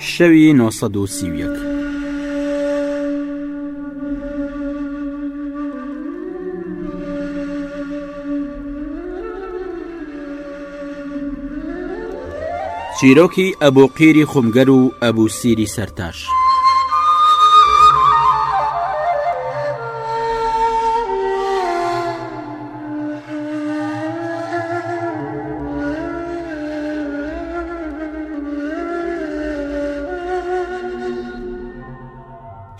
شەوی 1930. چیرۆکی ئەبوو قیری خمگەر و ئەبوو سیری سەرتاش.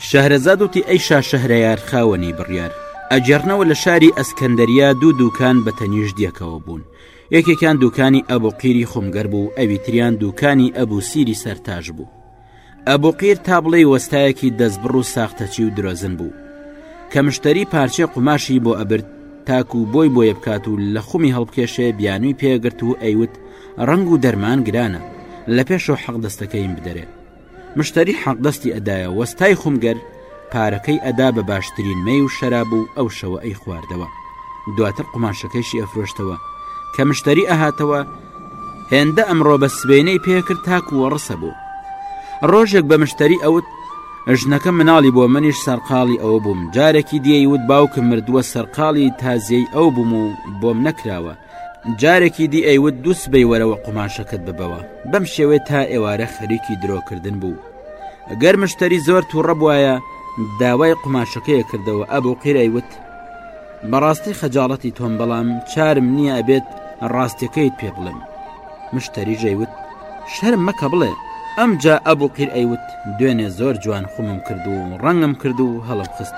شەهرەزاد وتی ئەی شا شەهرەیار خاوەنی بڕیار ئەجێرنەوە لە شاری ئەسکەندەریا دوو دوکان بە تەنیش دیەکەوە بوون یەکێکیان دوکانی ئەبوو قیری خۆمگەر بوو ئەوی تریان دوکانی ئەبوو سیری سەرتاش بوو ئەبوقیر تا بڵێی وەستایەکی دەستبڕ و ساختەچی و درۆزن بوو کە مشتری پارچێ قوماشی بۆ ئەبرد تاکو و بۆی بۆیە بکات و لە خومی هەڵبکێشێ بیانوی پێگرت و ئەیوت ڕنگ و دەرمان گرانە لە پێشەوە حەق دەستەکەیم بدەرێ مشتری حەق دەستی ئەدایە وەستای خومگەر پارەکەی ئەدا بە باشترین مەی و شەراب و ئەو شەوە ئەی خواردەوە دواتر قوماشەکەشی ئەفرۆشتەوە کە مشتری ئەهاتەوە هێندە ئەمڕۆ بە سبێنەی پێکرد تاکووە ڕسە بوو ڕۆژێک بە مشتری ئەوت ژنەکە مناڵی بۆ منیش سەرقاڵی ئەوە بووم جارێکی دیەی وت باوکم مردووە سەرقاڵی تازیەی ئەو بووم و بۆم نەکراوە جارێکی دی ئەیوت دووس بەیوەرەوە قوماشەکەت ببەوە بەم شێوێ تا ئێوارە خەریکی درۆکردن بوو گەر مشتری زۆر تووڕە بواە داوای قوماشەکەیە کردەوە ئەبوو قیرای وت بەڕاستی خەجاڵەتی تۆم بەڵام چارم نییە ئەبێت ڕاستەکەیت پێ بڵێم مشتری ژەیوت شەرم مەکە بڵێ ئەم جا ئەبوو قیر ئەیوت دوێنێ زۆر جوان خومم کرد و ڕەنگم کرد و هەڵم خست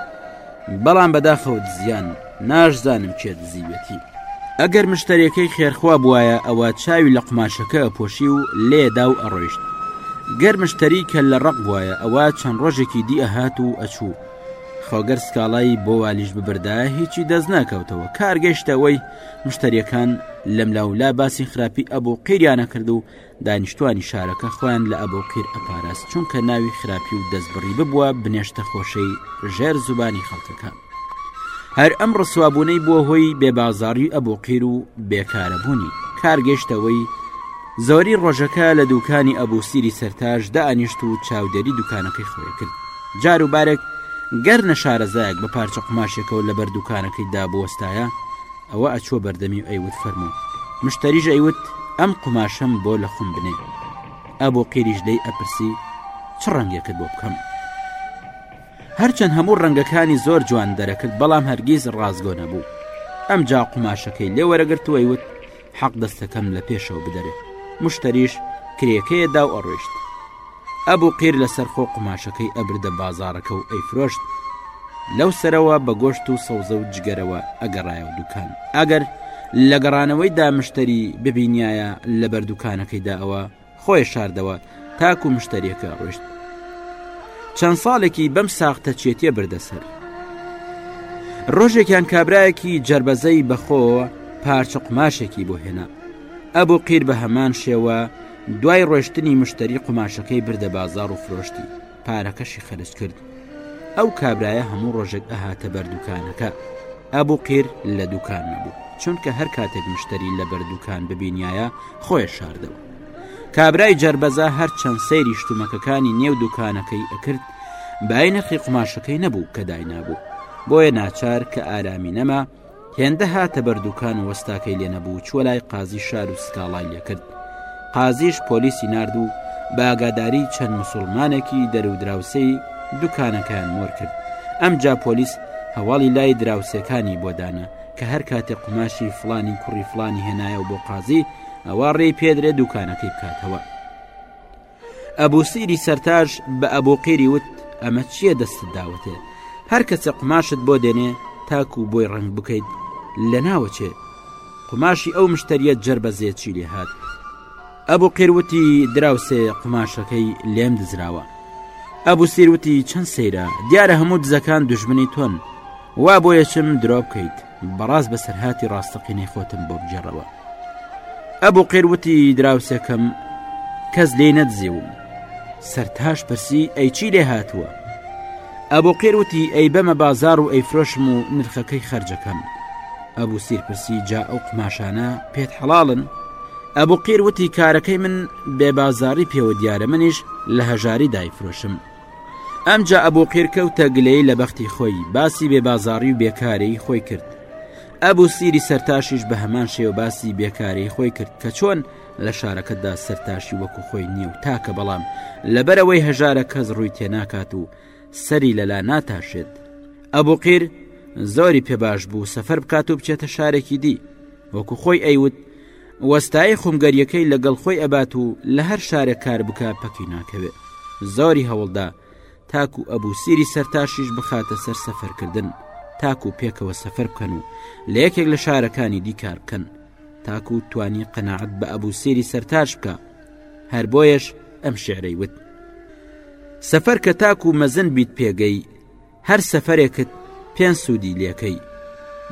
بەڵام بەداخەوە دزیان ناشزانم کێ دزیوێتی. ئەگەر مشتەرەکەی خێرخوا بواە ئەوە چاوی لە قوماشەکە پۆشی و لێدا و ئەڕۆیشت گەر مشتری کە لە ڕق بواە ئەوە چەند ڕۆژێکی دی ئەهات و ئەچوو خۆگەر سکاڵایی بۆ والیش ببردا هیچی دەست ناکەوتەوە کارگەشتەوەی مشتریەکان لەم لاولا باسی خراپی ئەبوو قیریانە کرد و دانیشتوانی شارەکە خۆیان لە ئەبو قیر ئەپاراست چونکە ناوی خراپی و دەستبڕی ببووە بنێشتە خۆشەی ژێر زوبانی خەڵکەکە هەر ئەم ڕسوابوونەی بۆ هۆی بێبازاری ئەبو قیر و بێکارەبوونی کارگەشتەوەی زۆری ڕۆژەکە لە دوکانی ئەبوو سیری سەرتاش دانیشت و چاودێری دوکانەکەی خۆی کرد جار و بارێک گەر نەشارەزایەک بە پارچە قماشێکەوە لەبەر دوکانەکەی دابوەستایە ئەوە ئەچووە بەردەمی و ئەیوت فەرموو مشتەریش ئەیوت ئەم قوماشەم بۆ لە خۆم بنێ ئەبوو قیریش دەی ئەپرسی چ ڕەنگێکت بۆ بکەم هەرچەند هەموو ڕەنگەکانی زۆر جوان دەرەکرد بەڵام هەرگیز ڕازگۆ نەبوو ئەم جا قوماشەکەی لێ وەرەگرتوەی وت حەق دەستەکەم لە پێشەوە بدەرێ مشتریش کرێکەیەدا و ئەڕۆیشت ئەبوو قیر لەسەر خۆ قوماشەکەی ئەبردە بازاڕەکە و ئەیفرۆشت لەو سەرەوە بە گۆشت و سەوزە و جگەرەوە ئەگەڕایە و دوکان ئەگەر لە گەڕانەوەی دامشتری ببینایە لە بەردووکانەکەیدا ئەوە خۆی شاردەوە تاکو مشتریەکە ڕۆشت چەند ساڵێکی بەم ساختە چێتیە بردەسەر ڕۆژێکیان کابراایەکی جربەزەی بەخۆ پارچە قماشێکی بۆ هێنا ئەبوو قیر بە هەمان شێوە دوای ڕۆشتنی مشتەری قوماشەکەی بردە بازار و فرۆشتی پارەکەشی خەرج کرد ئەو کابرایە هەموو ڕۆژێک ئەهاتە بەردووکانەکە ئەبوو قیر لە دوکان نەبوو چونکە هەر کاتێک مشتری لە بەردووکان ببینایە خۆی شاردەوە کابرای جربەزا هەر چەند سەیری شتومەکەکانی نێو دوکانەکەی ئەکرد بای نرخی قماشەکەی نەبوو کە داینابوو بۆیە ناچار کە ئارامی نەما هێندە هاتە بەر دوکان و وەستاکەی لێ نەبوو چوە لای قازی شار و سکاڵای لێکرد قازیش پۆلیسی نرد و باگاداری چەند مسلمانێکی دەرودراوسەی دوکانەکەیان مۆر کرد ئەم جا پۆلیس هەواڵی لای دراوسەکانی بۆدانە کە هەر کاتێ قوماشی فلانی کوڕی فلانی هێنایە و بۆ قازی ئەوە ڕێی پێدرێ دوکانەکەی بکاتەوە ئەبوو سیری سەرتاش بە ئەبوو قیری وت ئەمە چییە دەستت داوەتێ هەر کەسە قماشت بۆ دێنێ تاکو و بۆی ڕنگ بکەیت لە ناوەچێ قماشی ئەو مشتەریە جەر بە زێچی لێ هاات ئەبوو قێروتی دراوسێ قماشەکەی لێم دزراوە ئەبوو سیروتی چەند سەیرە دیارە هەموو دزەکان دژمنی تۆن وا بۆ یەچم درۆ بکەیت بەڕاست بەسەرهاتی ڕاستەقینەی خۆتم بۆ بگێڕەوە ئەبوو قێروتی دراوسەکەم کەس لێ نەدزێوم سەرتاش پرسی ئەیچی لێ هاتووە ئەبوو قێروتی ئەی بەمە بازار و ئەیفرۆشم و نرخەکەی خرجەکەم ئەبوو سیرپرسی جا ئەو قماشانە پێت حەڵاڵن ئەبوو قیر وتی کارەکەی من بێ بازاری پێوە دیارە منیش لە هەژاری دایفرۆشم ئەمجا ئەبو قیر کەوتە گلەیی لە بەختی خۆی باسی بێ بازاری و بێکارەی خۆی کرد ئەبوو سیری سەرتاشیش بە هەمان شێو باسی بێکارەی خۆی کرد کە چۆن لە شارەکەتدا سەرتاشی وەکو خۆی نییە و تاکە بەڵام لەبەرەوەی هەژارە کەس ڕووی تێناکات و سەری لەلا ناتاشێت ئەبوو قیر زۆری پێباش بوو سەفەر بکات و بچێتە شارێکی دی وەکو خۆی ئەیوت وەستایە خۆمگەریەکەی لەگەڵ خۆی ئەبات و لە هەر شارێک کار بکە پەکی ناکەوێت زۆری هەوڵدا تاکو ئەبوو سیری سەرتاشیش بخاتە سەر سەفەرکردن تاکو پێکەوە سەفەر بکەن و لە یەکێک لە شارەکانی دیکار بکەن تاکو توانی قەنەعەت بە ئەبوو سێری سەرتاش بکە هەر بۆیەش ئەم شعرەی وت سەفەر کە تاکو مەزن بیت پێگەی هەر سەفەرێکت پێنج سوودی لەکەی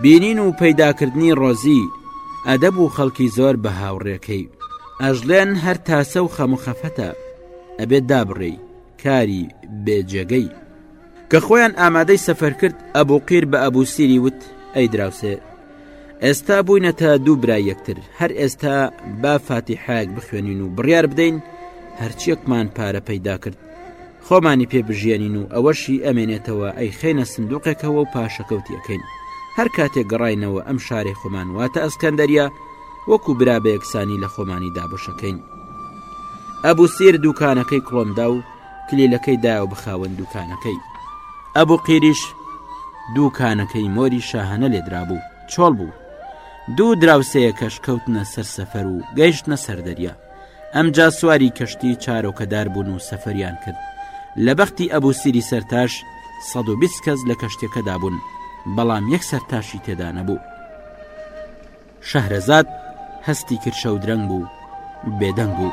بینین و پەیداکردنی ڕۆزی ئەدەب و خەڵکی زۆر بە هاوڕێکەی ئەژلێن هەر تاسە و خەم و خەفەتە ئەبێت دابڕێی کاری بێجێگەی کە خۆیان ئامادەی سەفەر کرد ئەبوو قیر بە ئەبوو سیری وت ئەی دراوسێ ئێستا بووینەتە دوو برای یەکتر هەر ئێستا با فاتیحایەک بخوێنین و بڕیار بدەین هەرچیەکمان پارە پەیدا کرد خۆمانی پێ بژێنین و ئەوەشی ئەمێنێتەوە ئەی خەینە سندوقێکەوە و پاشەکەوتیەکەین هەر کاتێک گەڕینەوە ئەم شارەی خۆمان واتە ئەسکەندەریا وەکو برا بە یەکسانی لە خۆمانی دابەشەکەین ئەبوو سیر دوکانەکەی کڵۆمدا و کلیلەکەی داو بخاون دوکانەکەی ئەبوو قیریش دووکانەکەی مۆری شاهانە لێدرا بوو چۆڵ بوو دوو دراوسەیە کەش کەوتنە سەر سەفەر و گەیشتە سەردەریا ئەمجا سواری کەشتی چارۆکەدار بوون و سەفەریان کرد لە بەختی ئەبوو سری سەرتاش 120 کەس لە کەشتەکەدا بوون بەڵام یەک سەرتاشی تێدا نەبوو شەهرەزاد هەستی کرشە و درەنگ بوو بێدەنگ بوو.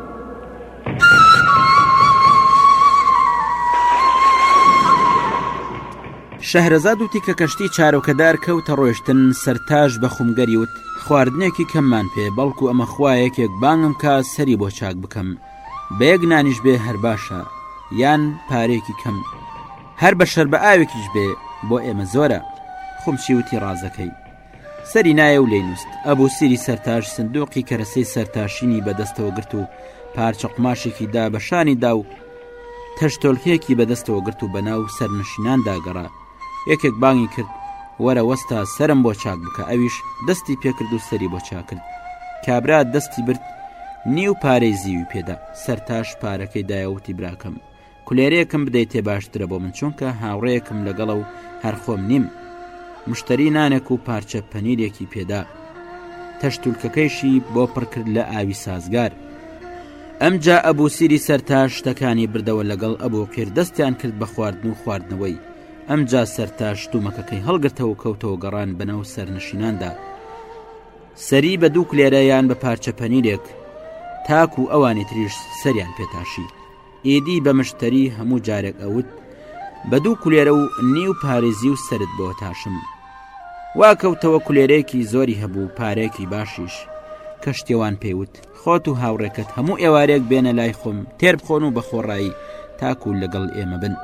شەهرەزاد وتی کە کەشتی چارۆکەدار کەوتە ڕۆشتن سەرتاش بە خومگەری وت خواردنێکی کەممان پێ بەڵکو ئەمە خوایەکێک بانگم کا سەری بۆ چاک بکەم بەیەک نانیش بێ هەر باشە یان پارێکی کەم هەر بە شەر بە ئاوێکیش بێ بۆ ئێمە زۆرە خمچی وتی ڕازەکەی سەری نایە و لێی نووست ئەبوو سری سەرتاش سندۆقی کەرەسەی سەرتاشینی بەدەستەوە گرت و پارچە قماشێکی دا بە شانی دا و تەشتۆلکەیەکی بەدەستەوە گرت و بەناو سەرنشینان داگەڕا یەکێک بانگی کرد وەرە وەستا سرم بۆ چاک بکە ئەویش دەستی پێکرد و سەری بۆ چاکرد کابرا دەستی برد نیو پارەی زیوی پێدا سەرتاش پارەکەی دایەوتی براکەم کولێرێکم بدەیتێ باشترە بۆ من چونکە هاوڕێیەکم لەگەڵە و هەرخۆم نیم مشتری نانێک و پارچە پەنیرێکی پێدا تەشتولکەکەیشی بۆ پڕکرد لە ئاوی سازگار ئەمجا ئەبوو سیری سەرتا شتەکانی بردەوە لەگەڵ ئەبوو قیر دەستیان کرد بە خواردن و خواردنەوەی ئەمجا سەرتا شتومەکەکەی هەڵگرتەوە کەوتەوە گەڕان بەناو سەرنشیناندا سەری بە دوو کلێرەیان بە پارچە پەنیرێک تاکو ئەوانی تریش سەریان پێتاشی ئیدی بە مشتەری هەموو جارێک ئەوت بە دوو کولێرە و نیو پارێزی و سرد بۆ تاشم وا کەوتەوە کولێرێکی زۆری هەبوو پارێکی باشیش کە شتێوان پێوت خۆت و هاوڕێکەت هەموو ئێوارێک بێنە لای خۆم تێر بخۆن و بەخۆڕایی تاکو لەگەڵ ئێمە بن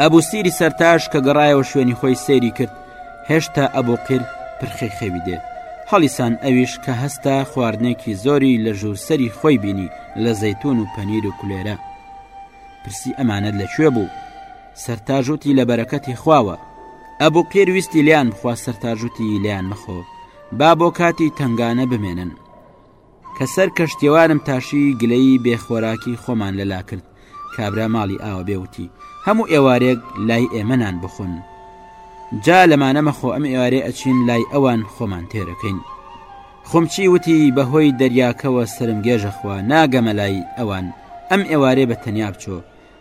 ئەبوو سیری سەرتاش کە گەڕایەوە شوێنی خۆی سەیری کرد هێشتا ئەبوقیر پرخەی خەوی دێ هەڵیسان ئەویش کە هەستا خواردنێکی زۆری لە ژوورسەری خۆی بینی لە زەتون و پەنیر و کولێرە پرسی ئەمانەت لەکوێ بوو سەرتاژوتی لە بەرەکەتی خواوە ئەبوو قێرویستی لیان بخوا سەرتاژوتی لیان مەخۆ با بۆ کاتی تنگانە بمێنن کە سەر کەشتیەوانم تاشی گلەیی بێ خۆراکی خۆمان لەلا کرد کابرا ماڵی ئاوە بێ وتی هەموو ئێوارێک لای ئێمە نان بخۆن جا لەمانە مەخۆ ئەم ئێوارێ ئەچین لای ئەوان خۆمان تێرەکەین خۆمچی وتی بەهۆی دەریاکەوە سرم گێژە خوا ناگەمە لای ئەوان ئەم ئێوارێ بە تەنیا بچۆ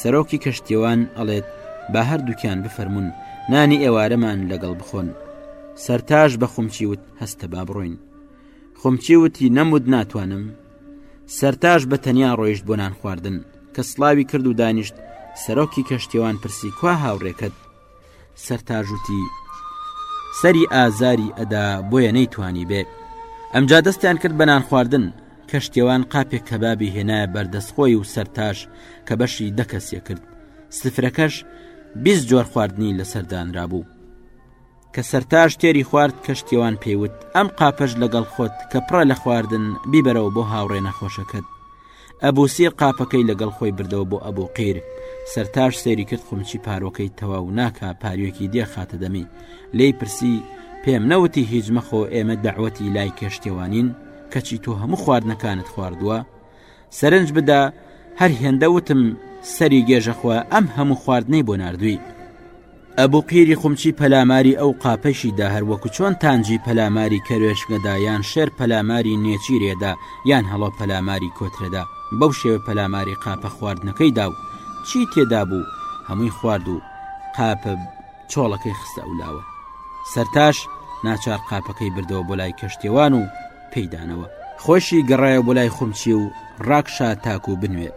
سەرۆکی کەشتیەوان ئەڵێت بە هەردووکیان بفەرمونون نانی ئێوارەمان لەگەڵ بخۆن سەرتاش بە خومچی وت هەستە با بڕۆین خومچی وتی نەمود ناتوانم سەرتاش بە تەنیا ڕۆیشت بۆ نان خواردن کە سلاوی کرد و دانیشت سەرۆکی کەشتێوان پرسی کوا هاوڕێکەت سەرتاژوتی سەری ئازاری ئەدا بۆیە نەیتوانی بێ ئەمجا دەستیان کرد بە نان خواردن کەشتێوان قاپێک کەبابی هێنایە بەردەستخۆی و سەرتاش کە بەشی دەکەسێ کرد سفرەکەش بیست جۆر خواردنی لەسەردانرا بوو کە سەرتاش تێری خوارد کەشتێوان پێیوت ئەم قاپەش لەگەڵ خۆت کە پڕە لە خواردن بیبەرەوە بۆ هاوڕێ نەخۆشەکەت ئەبوو سیر قاپەکەی لەگەڵ خۆی بردەوە بۆ ئەبوو قیر سەرتاش سەیری کرد قومچی پارۆکەی تەواو ناکا پاریۆکی دێ خاتە دەمی لی پرسی پێم نەوتی هیچ مەخۆ ئێمە داوەتی لای کێشتێوانین کەچی تۆ هەموو خواردنەکانت خواردووە سەرنج بدا هەر هێندە وتم سەری گێژەخوا ئەم هەموو خواردنەی بۆ نردوی ئەبوو قیری قومچی پەلاماری ئەو قاپەشی دا هەر وەکو چۆن تانجی پەلاماری کەروێشکەدا یان شێر پەلاماری نێچیرێدا یان هەڵۆ پەلاماری کۆترەدا بەو شێوە پەلاماری قاپە خواردنەکەی دا و چی تێدا بوو هەمووی خوارد و قاپە چۆڵەکەی خستە ئەو لاوە سەرتاش ناچار قاپەکەی بردەوە بۆ لای کەشتێوان و پێیدانەوە خۆشی گەڕایە بۆ لای خومچی و ڕاکشا تاکو بنوێت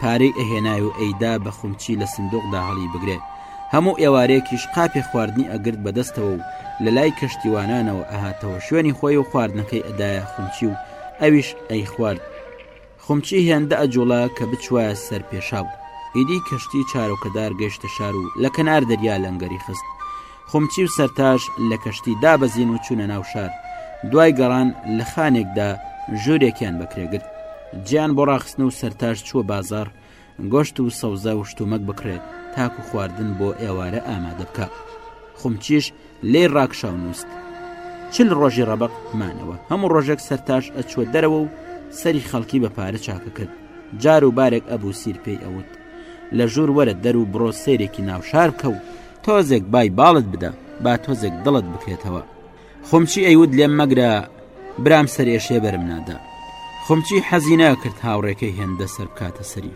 پارەی ئەهێنای و ئەیدا بە خومچی لە سندوقدا هەڵی بگرێ هەموو ئێوارەیەکیش قاپی خواردنی ئەگرت بەدەستەوە و لە لای کەشتیوانانەوە ئەهاتەوە شوێنی خۆی و خواردنەکەی ئەدایە خومچی و ئەویش ئەی خوارد خومچی هێندە ئەجوڵا کە بچوایە سەر پێشاو ئیدی کەشتی چارۆکەدار گەشتە شار و لە کەنار دەریا لەنگەری خست قومچی و سەرتاش لە کەشتی دابەزین و چوونە ناو شار دوای گەڕان لە خانێکدا ژوورێکیان بەکرێگرت جیان بۆ ڕاخستن و سەرتاش چووە بازار گۆشت و سەوزە و شتومەک بکرێت تاکو خواردن بۆ ئێوارە ئامادە بکە خمچیش لێ ڕاکشاو نووست چل ڕۆژی ڕەبق مانەوە هەموو ڕۆژێک سەرتاش ئەچوە دەرەوە و سەری خەڵکی بە پارە چاکە کرد جار و بارێک ئەبوو سیر پێی ئەوت لە ژوور وەرە دەر و بڕۆ سێرێکی ناوشار بکە و تۆزێک بای باڵت بدە با تۆزێک دڵت بکرێتەوە خۆمچی ئەیوت لێم مەگرە برام سەرێشێ بەرم نادا خۆمچی حەزینە کرد هاوڕێکەی هێندە سەر بکاتە سەری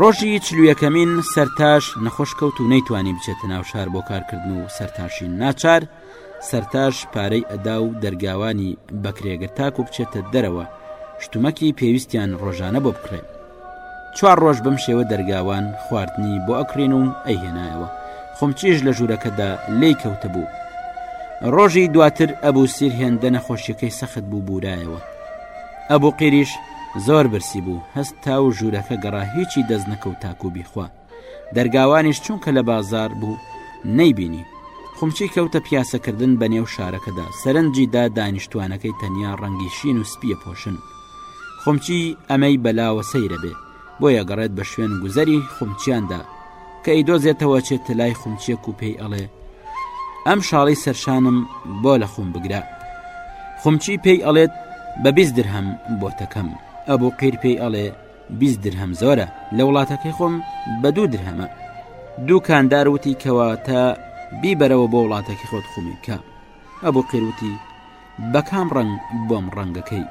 ڕۆژی چلویەکەمین سەرتاش نەخۆش کەوت و نەیتوانی بچێتە ناو شار بۆ کارکردن و سەرتاشین ناچار سەرتاش پارەی ئەدا و دەرگاوانی بەکرێگر تاکو بچێتە دەرەوە شتومەکی پێویستیان ڕۆژانە بۆ بکڕێت چوار ڕۆژ بەم شێوە دەرگاوان خواردنی بۆ ئەکرێن و ئەیهێنایەوە خۆم چێژ لە ژوورەکەدا لی کەوتە بوو ڕۆژی دواتر ئەبوو سیر هێندە نەخۆشیەکەی سەخت بوو بورایەوە ئەبوو قیریش زۆر برسی بوو هەستا و ژوورەکە گەڕا هیچی دەست نەکەوت تاکو بیخوا دەرگاوانیش چونکە لە بازار بوو نەیبینی خمچی کەوتە پیاسەکردن بە نێو شارەکەدا سەرنجی دا دانیشتوانەکەی تەنیا ڕەنگی شین و سپیە پۆشن خمچی ئەمەی بەلاوە سەیرە بێ بۆیە گەڕێت بە شوێن گوزەری خمچیاندا کە ئیدۆزێتەوە چێت لای خمچێک و پێی ئەڵێ ئەم شاڵی سەرشانم بۆ لە خۆم بگرە خمچی پێی ئەڵێت بە بیست درهەم بۆتەکەم ئەبوو قیر پێی ئەڵێ بیست درهەم زۆرە لە وڵاتەکەی خۆم بە دوو درهەمە دوو کاندار وتی کەواتە بیبەرەوە بۆ وڵاتەکە خۆت خومی بکە ئەبوو قیروتی بەکام ڕنگ بۆم ڕەنگەکەی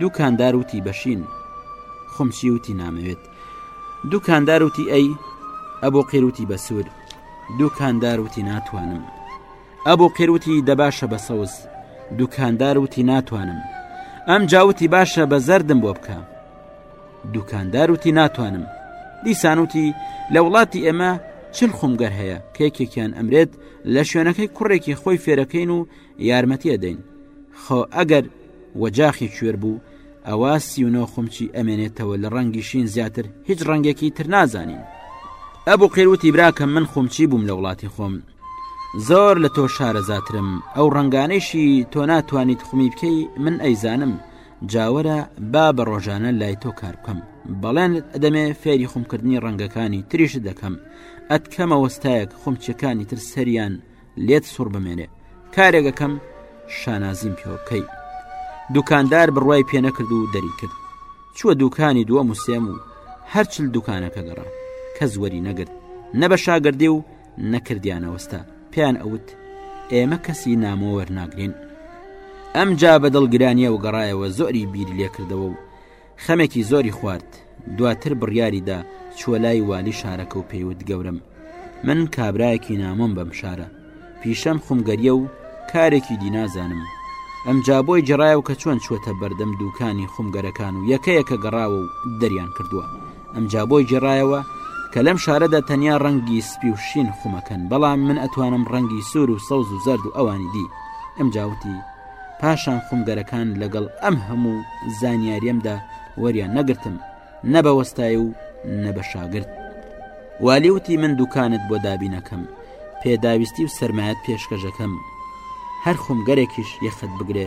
دوکاندار وتی بەشین خمسی وتی نامەوێت دوکاندار وتی ئەی ئەبوو قیروتی بەسوور دوکاندار وتی ناتوانم ئەبو قیر وتی دە باشە بە سەوز دوکاندار وتی ناتوانم ئەم جاوتی باشە بە زەردم بۆ بکە دوکاندار وتی ناتوانم دیسانوتی لە وڵاتی ئێمە چل خمگەر هەیە کێکێکیان ئەمرێت لە شوێنەکەی کوڕێکی خۆی فێرەکەین و یارمەتی ئەدەین خۆ ئەگەر وەجاخی کوێر بوو ئەوە سیونۆ خمچی ئەمێنێتەوە لە ڕەنگی شین زیاتر هیچ ڕەنگێکی تر نازانین ئەبوو قێروتی براکەم من خۆمچی بووم لە وڵاتی خۆم زۆر لە تۆ شارەزاترم ئەو ڕنگانەیشی تۆ ناتوانیت خومی بکەی من ئەیزانم جاوەرە با بە ڕۆژانە لای تۆ کار بکەم بەڵێنت ئەدەمێ فێری خومکردنی ڕەنگەکانی تریش دەکەم ئەتکەمە وەستایەک خومچەکانی تر سەریان لێت سوڕ بمێنێ کارێگەکەم شانازیم پێوە بکەی دوکاندار بڕوای پێ نەکرد و دەری کرد چووە دوکانی دووە موسێم و هەرچل دوکانەکە گەڕا کە زوەری نەگرت نە بە شاگردێ و نەکردیانەوەستا پێیان ئەوت ئێمە کەسی نامۆ وەرناگرین ئەم جا بە دڵگرانیە و گەڕایەوە زۆری بیر لێکردەوە و خەمێکی زۆری خوارد دواتر بڕیاریدا چووە لای والی شارەکە و پێیوت گەورم من کابراایەکی نامۆم بەم شارە پیشەم خمگەریە و کارێکی دینازانم ئەم جا بۆی جێڕایەوە کە چۆن چوەتە بەردەم دووکانی خمگەرەکان و یەکەیەکە گەڕاوە و دەریان کردووە ئەمجا بۆی گێڕایەوە کە لەم شارەدا تەنیا ڕەنگی سپی و شین خومەکەن بەڵام من ئەتوانم ڕەنگی سوور و سەوز و زرد و ئەوانی دی ئەمجاوتی پاشان خومگەرەکان لەگەڵ ئەم هەموو زانیاریەمدا وەریان نەگرتم نەبەوەستای و نەبە شاگرد والیوتی من دوکانت بۆ دابینەکەم پێداویستی و سرمایەت پێشکەشەکەم هەر خومگەرێکیش یەخت بگرێ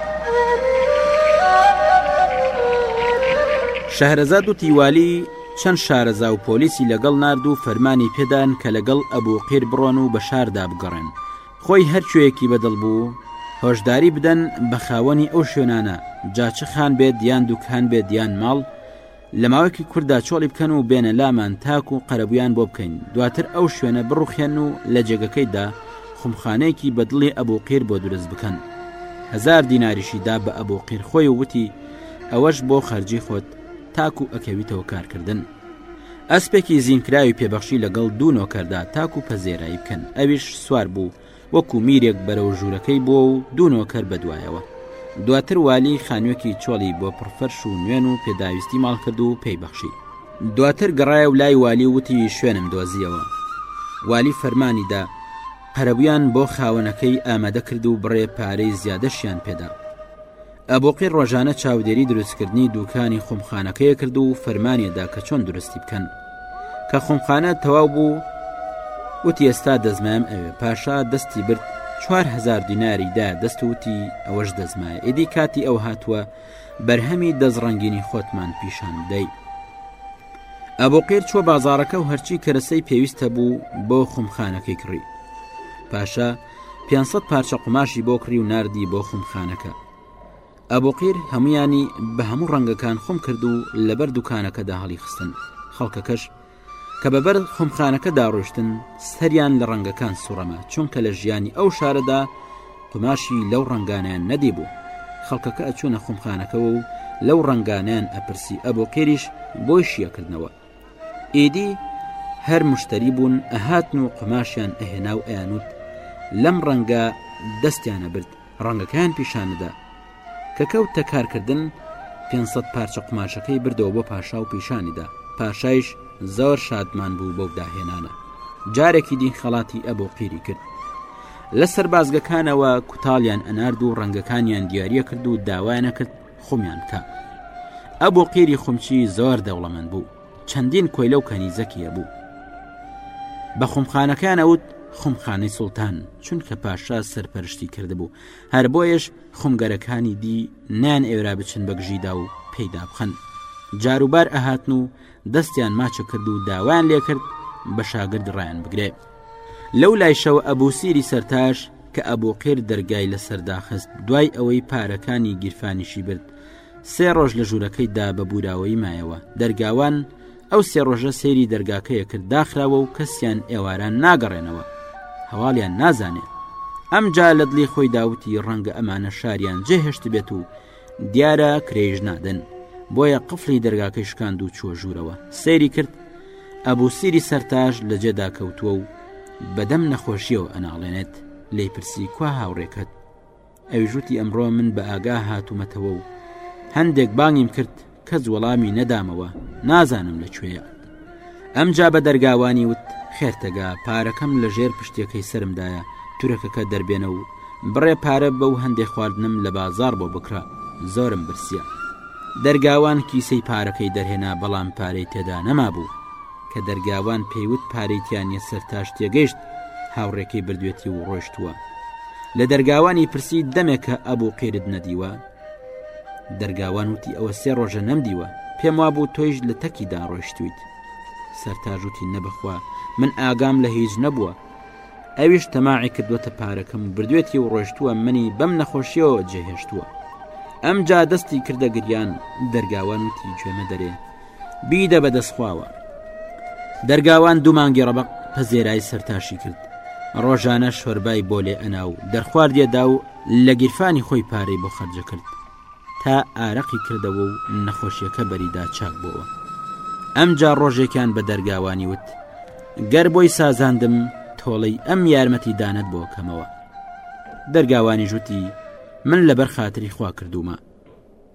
شەهرەزاد و تیوالی چەند شارەزا و پۆلیسی لەگەڵ نرد و فەرمانی پێدان کە لەگەڵ ئەبوو قیر بڕۆن و بە شاردا بگەڕێن خۆی هەرکوێیەکی بەدڵ بوو هۆشداری بدەن بە خاوەنی ئەو شوێنانە جاچ خان بێت دیان دوکان بێت دیان ماڵ لە ماوەیەکی کورتدا چۆڵی بکەن و بێنە لامان تاک و قەرەبویان بۆ بکەین دواتر ئەو شوێنە بڕوخێن و لە جێگەکەیدا خمخانەیەکی بەدڵی ئەبوو قیر بۆ دروست بکەن هزار دیناریشی دا بە ئەبوو قیرخۆی و وتی ئەوەش بۆ خەرجی خۆت تاکو ئەکەویتەوە کارکردن ئەسپێکی زینکراوی پێبەخشی لەگەڵ دوو نۆکەردا تاکو پەزێرایی بکەن ئەویش سوار بوو وەکو میرێک بەرەو ژوورەکەی بووە و دوو نۆکەر بەدوایەوە. دواتر والی خانوێکی چۆڵی بۆ پڕ فەرش و نوێن و پێداویستی ماڵ کرد و پێی بەخشی. دواتر گەڕایە و لای والی وتی شوێنم دۆزییەوە. والی فەرمانی دا قەرەبوویان بۆ خاوەنەکەی ئامادە کرد و بڕێ پارەی زیادەشیان پێدا. ئابۆقی ڕۆژانە چاودێری دروستکردنی دووکانی خۆمخانەکەی کرد و فەرمانێدا کە چۆن دروستی بکەن کە خۆمخانە تەواو بوو وتی ئێستا دەزمام ئەوێ پاشا دەستی برد چهار دیناری دا دەستوتی ئەوەش دەزمایە ئیدی کاتی ئەو هاتووە بەرهەمی دەستڕەنگینی خۆتمان پیشان بدەی ئەبوو قیر چوە بازارەکە و هەرچی کەرەسەی پێویستە بوو بۆ خمخانەکەی کڕی پاشا پێنج سەد پارچە قوماشی بۆ کڕی و نردی بۆ خومخانەکە ئەبوقیر هەمویانی بە هەموو ڕەنگەکان خۆم کرد و لەبەر دوکانەکەدا هەڵی خستن خەڵکەکەش کە بەبەر خۆمخانەکە داڕۆشتن سەریان لە ڕەنگەکان سوڕەما چونکە لە ژیانی ئەو شارەدا قوماشی لەو ڕنگانیان نەدی بوو خەڵکەکە ئەچوونە خۆمخانەکەەوە و لەو ڕنگانیان ئەپرسی ئەبوو قێریش بۆی شیەکردنەوە ئیدی هەر مشتری بوون ئەهاتن و قماشیان ئەهێنا و ئەیانوت لەم ڕەنگە دەستیانە برد ڕەنگەکان پیشانەدا کە کەوت تە کارکردن 500 پارچە قماشەکەی بردەوە بۆ پاشا و پیشانیدا پاشایش زۆر شادمان بوو بەو داهێنانە جارێکی دی خەڵاتی ئەبۆ قیری کرد لە سەربازگەکانەوە کوتاڵیان ئەنارد و ڕەنگەکانیان دیارە کرد و داوایانە کرد خومیان کە ئەبوو قیری خومچی زۆر دەوڵەمەند بوو چەندین کۆیلە و کەنیزەکی هەبوو بە خومخانەکان ئەوت خومخانەی سوڵتان چونکە پاشا سەرپەرشتی کردبوو هەر بۆیەش خومگەرەکانی دی نان ئێرا بچن بەگژیدا و پێیدا بخەن جاروبار ئەهاتن و دەستیان ماچە کرد و داوایان لێکرد بە شاگرد ڕایان بگرێت لەو لایشەوە ئەبوو سیری سەرتاش کە ئەبوو قیر دەرگای لە سەرداخست دوای ئەوەی پارەکانی گیرفانیشی برد سێ ڕۆژ لە ژوورەکەیدا بە بوراوەی مایەوە دەرگاوان ئەو سێ ڕۆژە سێری دەرگاکەیە کرد داخراوە و کەسیان ئێواران ناگەڕێنەوە هەواڵیان نازانێت ئەمجا لە دڵی خۆی داوتی ڕەنگە ئەمانە شاریان جێهێشت بێت و دیارە کرێژ نادەن بۆیە قفلی دەرگاکەی شکاند و چوە ژوورەوە سەیری کرد ئەبوو سیری سەرتاش لە جێدا کەوتووە و بەدەم نەخۆشیەوە ئەناڵێنێت لی پرسی کوا هاوڕێکەت ئەوژوتی ئەمڕۆ من بە ئاگا هاتوومەتەوە و هەندێک بانگیم کرد کەس وەڵامی نەدامەوە نازانم لە کوێیە ئەمجا بە دەرگاوانی وت خێرتەگا پارەکەم لە ژێر پشتێکەی سرمدایە تورەکەکە دەربێنە و بڕێ پارە بە و هەندێ خواردنم لە بازار بۆ بکرا زۆرم برسیە دەرگاوان کیسەی پارەکەی دەرهێنا بەڵام پارەی تێدا نەما بوو کە دەرگاوان پێیوت پارەیتیانە سەرتاش تێگەشت هاوڕێکەی بردوێتی و ڕۆشتووە لە دەرگاوانی پرسی دەمێکە ئەبوو قیرت نەدیوە دەرگاوان وتی ئەوە سێ ڕۆژە نەمدیوە پێم وا بوو تۆیش لە تەکی داڕۆشتویت سەرتاژوتی نەبخوا من ئاگام لە هیچ نەبووە ئەویش تەماعی کردوتە پارەکەم و بردوێتی و ڕۆشتووە منی بەم نەخۆشیەوە جێهێشتووە ئەم جا دەستی کردە گریان دەرگاوان وتی گوێمە دەرێ بیدە بە دەست خواوە دەرگاوان دوو مانگی ڕەبق پەزێرای سەرتاشی کرد ڕۆژانە شۆربای بۆ لێ ئەنا و دەرخواردێدا و لە گیرفانی خۆی پارەی بۆ خەرجە کرد تا ئارەقی کردەوە و نەخۆشیەکە بەریدا چاک بووە ئەمجا ڕۆژێکیان بە دەرگاوانی وت گەر بۆی سازاندم تۆڵەی ئەم یارمەتی دانت بۆ کەمەوە دەرگاوانی ژوتی من لەبەر خاتری خوا کردومە